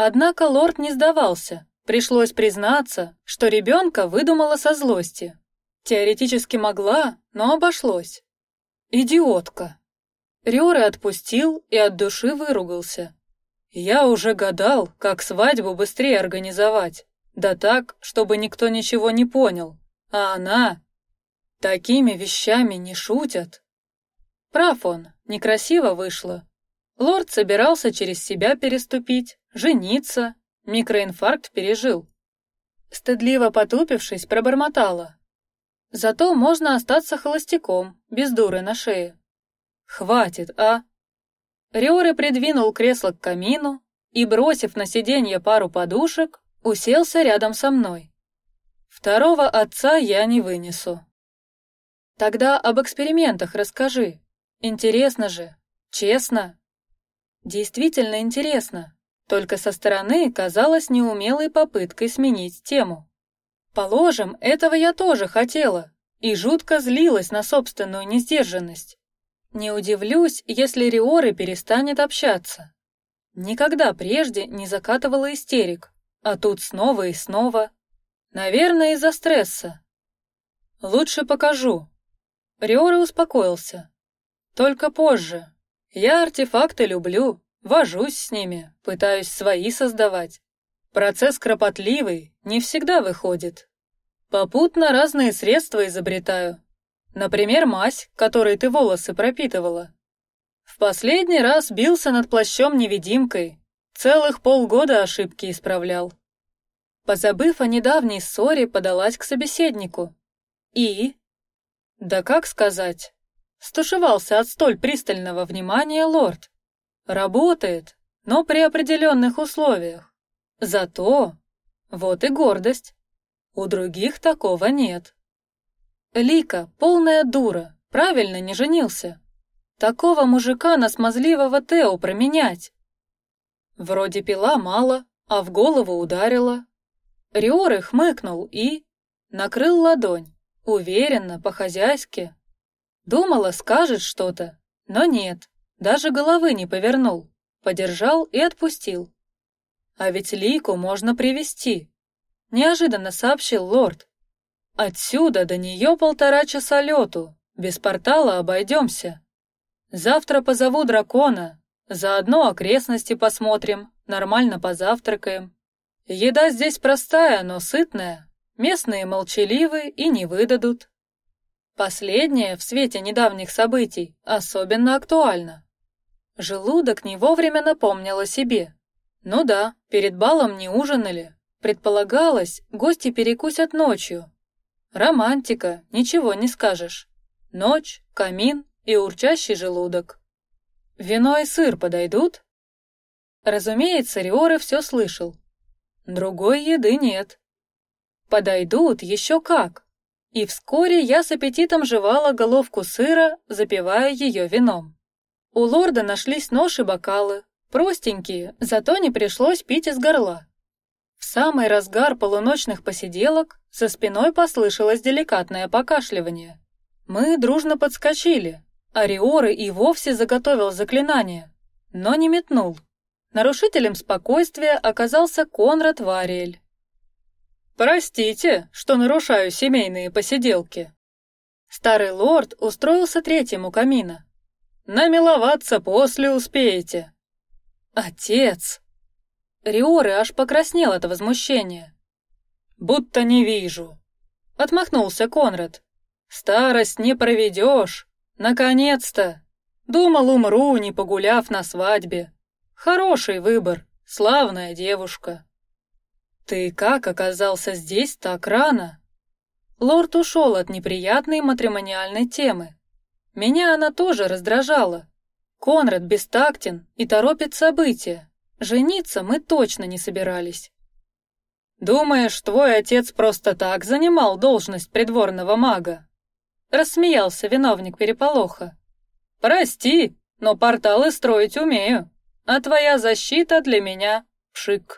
[SPEAKER 1] Однако лорд не сдавался. Пришлось признаться, что ребенка выдумала со злости. Теоретически могла, но обошлось. Идиотка. Риоры отпустил и от души выругался. Я уже гадал, как свадьбу быстрее организовать. Да так, чтобы никто ничего не понял. А она... Такими вещами не шутят. Прав он, некрасиво вышло. Лорд собирался через себя переступить, жениться, микроинфаркт пережил. Стыдливо потупившись, пробормотала. Зато можно остаться холостяком, без дуры на шее. Хватит, а? Риоре придвинул кресло к камину и, бросив на сиденье пару подушек, уселся рядом со мной. Второго отца я не вынесу. Тогда об экспериментах расскажи, Интересно же, честно. Действительно интересно, только со стороны казалось неумелой попыткой сменить тему. Положим, этого я тоже хотела и жутко злилась на собственную несдержанность. Не удивлюсь, если Риоры перестанет общаться. Никогда прежде не закатывала истерик, а тут снова и снова. Наверное, из-за стресса. Лучше покажу. Риоры успокоился, только позже. Я артефакты люблю, вожусь с ними, пытаюсь свои создавать. Процесс кропотливый, не всегда выходит. Попутно разные средства изобретаю. Например, мазь, которой ты волосы пропитывала. В последний раз бился над плащом-невидимкой, целых полгода ошибки исправлял. Позабыв о недавней ссоре, подалась к собеседнику. И? Да как сказать? Стушевался от столь пристального внимания лорд. Работает, но при определенных условиях. Зато вот и гордость. У других такого нет. Лика полная дура, правильно не женился. Такого мужика на смазливого Тео променять. Вроде пила мало, а в голову ударила. Риоры хмыкнул и накрыл ладонь, уверенно, по-хозяйски, Думала, скажет что-то, но нет, даже головы не повернул, подержал и отпустил. А ведь Лику можно привести, неожиданно сообщил лорд. Отсюда до нее полтора часа лету, без портала обойдемся. Завтра позову дракона, заодно окрестности посмотрим, нормально позавтракаем. Еда здесь простая, но сытная, местные молчаливы и не выдадут. Последнее в свете недавних событий особенно актуально. Желудок не вовремя напомнил о себе. Ну да, перед балом не ужинали. Предполагалось, гости перекусят ночью. Романтика, ничего не скажешь. Ночь, камин и урчащий желудок. Вино и сыр подойдут? Разумеется, Риоры все слышал. Другой еды нет. Подойдут еще как. И вскоре я с аппетитом жевала головку сыра, запивая ее вином. У лорда нашлись нож и бокалы, простенькие, зато не пришлось пить из горла. В самый разгар полуночных посиделок за спиной послышалось деликатное покашливание. Мы дружно подскочили. Ариоры и вовсе заготовил заклинание, но не метнул. Нарушителем спокойствия оказался Конрад Вариэль. Простите, что нарушаю семейные посиделки. Старый лорд устроился третьему камина. Намиловаться после успеете. Отец. Риоры аж покраснел от возмущения. Будто не вижу. Отмахнулся Конрад. Старость не проведешь. Наконец-то. Думал, умру, не погуляв на свадьбе. Хороший выбор, славная девушка. Ты как оказался здесь так рано? Лорд ушел от неприятной матримониальной темы. Меня она тоже раздражала. Конрад бестактен и торопит события. Жениться мы точно не собирались. Думаешь, твой отец просто так занимал должность придворного мага? Рассмеялся виновник переполоха. Прости, но порталы строить умею а твоя защита для меня пшик.